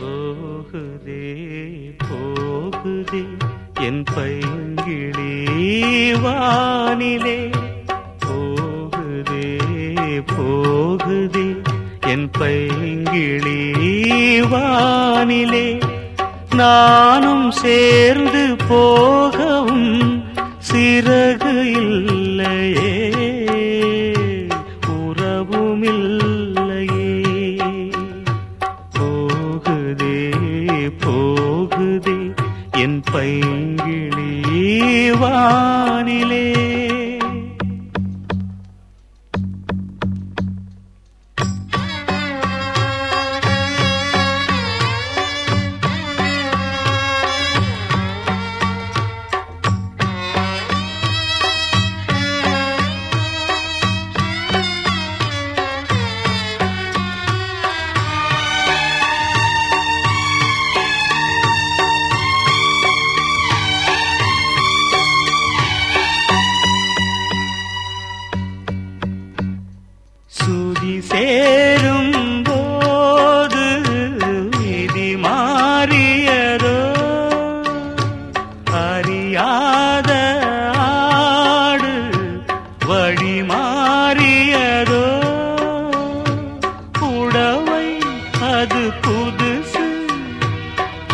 போகுதே போகுதே. என் பைங்கிழி வானிலே. போகுதே போகுதே. என் பைங்கிழி வானிலே. நானும் சேர்ந்து போகவும் சிறகு இல்லையே. போகுதே. என் பைங்கிழி வானிலே.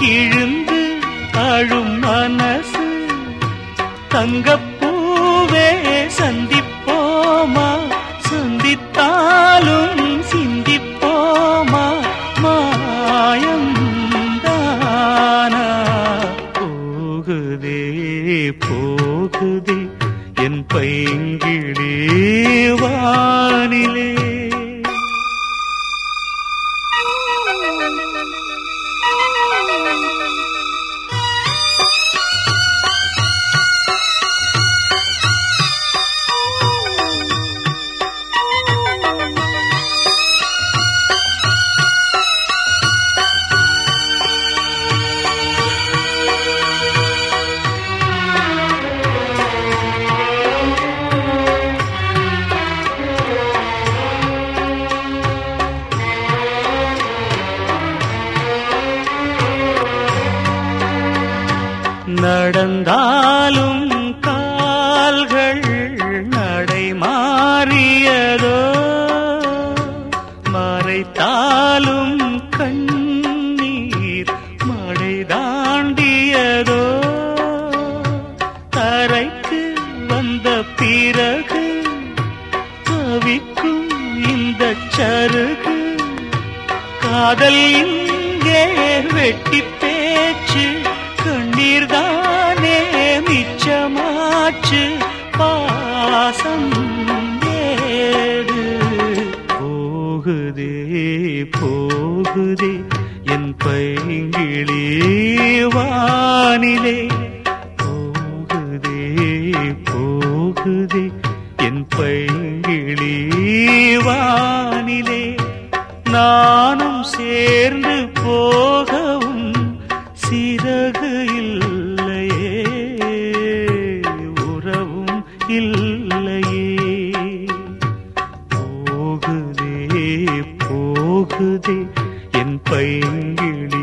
கிழுந்து அழும் மனசு. தங்கப்பூவே சந்திப்போமா? சந்தித்தாலும் சிந்திப்போமா? மாயம் தானா? போகுதே போ நடந்தாலும் கால்கள் நடை மாறியதோ மறைத்தாலும் கண்ணீர் மழை தாண்டியதோ தரைக்கு வந்த பிறகு தவிக்கும் இந்த சருகு காதல் இங்கே வெட்டி போகுதே போகுதே. என் பைங்கிளி வானிலே நானும் சேர்ந்து போகவும் சிறகு இல்லையே உறவும் இல்லையே. போகுதே போகுதே. என் பைங்கிளி